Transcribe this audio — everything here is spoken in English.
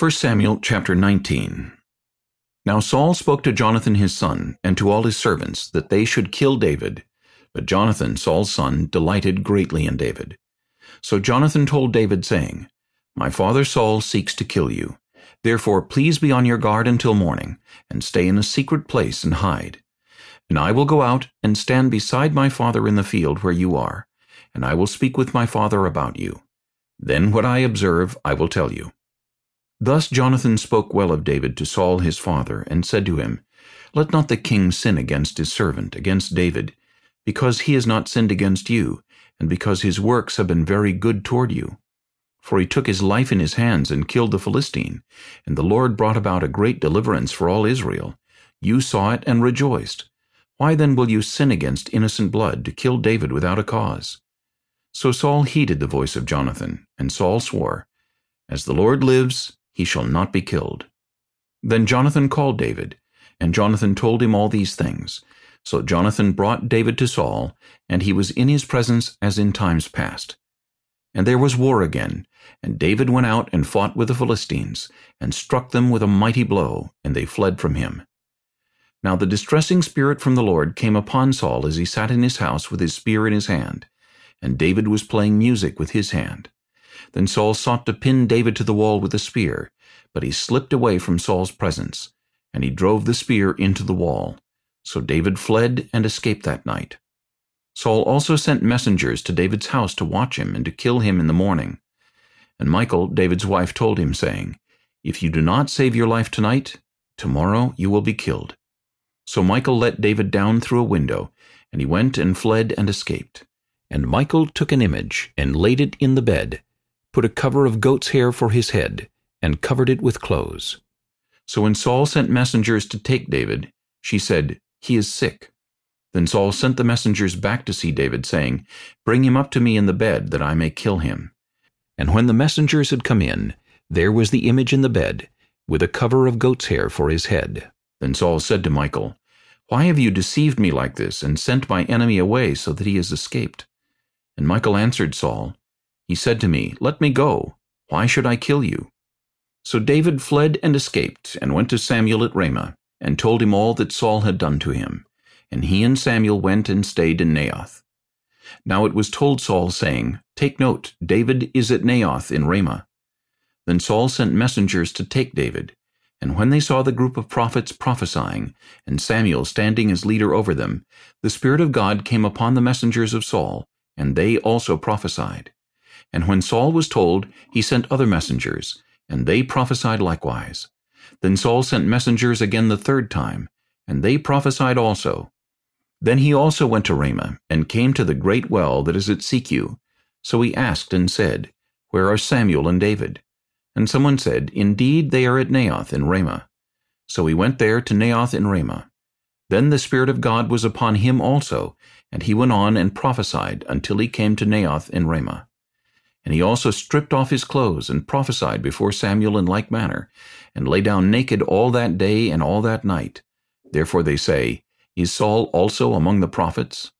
1 Samuel chapter 19 Now Saul spoke to Jonathan his son, and to all his servants, that they should kill David. But Jonathan, Saul's son, delighted greatly in David. So Jonathan told David, saying, My father Saul seeks to kill you. Therefore please be on your guard until morning, and stay in a secret place and hide. And I will go out and stand beside my father in the field where you are, and I will speak with my father about you. Then what I observe I will tell you. Thus Jonathan spoke well of David to Saul his father, and said to him, Let not the king sin against his servant, against David, because he has not sinned against you, and because his works have been very good toward you. For he took his life in his hands and killed the Philistine, and the Lord brought about a great deliverance for all Israel. You saw it and rejoiced. Why then will you sin against innocent blood to kill David without a cause? So Saul heeded the voice of Jonathan, and Saul swore, As the Lord lives, he shall not be killed. Then Jonathan called David, and Jonathan told him all these things. So Jonathan brought David to Saul, and he was in his presence as in times past. And there was war again, and David went out and fought with the Philistines, and struck them with a mighty blow, and they fled from him. Now the distressing spirit from the Lord came upon Saul as he sat in his house with his spear in his hand, and David was playing music with his hand. Then Saul sought to pin David to the wall with a spear, but he slipped away from Saul's presence, and he drove the spear into the wall. So David fled and escaped that night. Saul also sent messengers to David's house to watch him and to kill him in the morning. And Michal, David's wife, told him, saying, If you do not save your life tonight, tomorrow you will be killed. So Michal let David down through a window, and he went and fled and escaped. And Michal took an image, and laid it in the bed, put a cover of goat's hair for his head, and covered it with clothes. So when Saul sent messengers to take David, she said, He is sick. Then Saul sent the messengers back to see David, saying, Bring him up to me in the bed, that I may kill him. And when the messengers had come in, there was the image in the bed, with a cover of goat's hair for his head. Then Saul said to Michal, Why have you deceived me like this, and sent my enemy away so that he has escaped? And Michal answered Saul, he said to me, Let me go. Why should I kill you? So David fled and escaped, and went to Samuel at Ramah, and told him all that Saul had done to him. And he and Samuel went and stayed in Naioth. Now it was told Saul, saying, Take note, David is at Naioth in Ramah. Then Saul sent messengers to take David. And when they saw the group of prophets prophesying, and Samuel standing as leader over them, the Spirit of God came upon the messengers of Saul, and they also prophesied. And when Saul was told, he sent other messengers, and they prophesied likewise. Then Saul sent messengers again the third time, and they prophesied also. Then he also went to Ramah, and came to the great well that is at Sechu. So he asked and said, Where are Samuel and David? And someone said, Indeed, they are at Naioth in Ramah. So he went there to Naioth in Ramah. Then the Spirit of God was upon him also, and he went on and prophesied until he came to Naioth in Ramah. And he also stripped off his clothes and prophesied before Samuel in like manner, and lay down naked all that day and all that night. Therefore they say, Is Saul also among the prophets?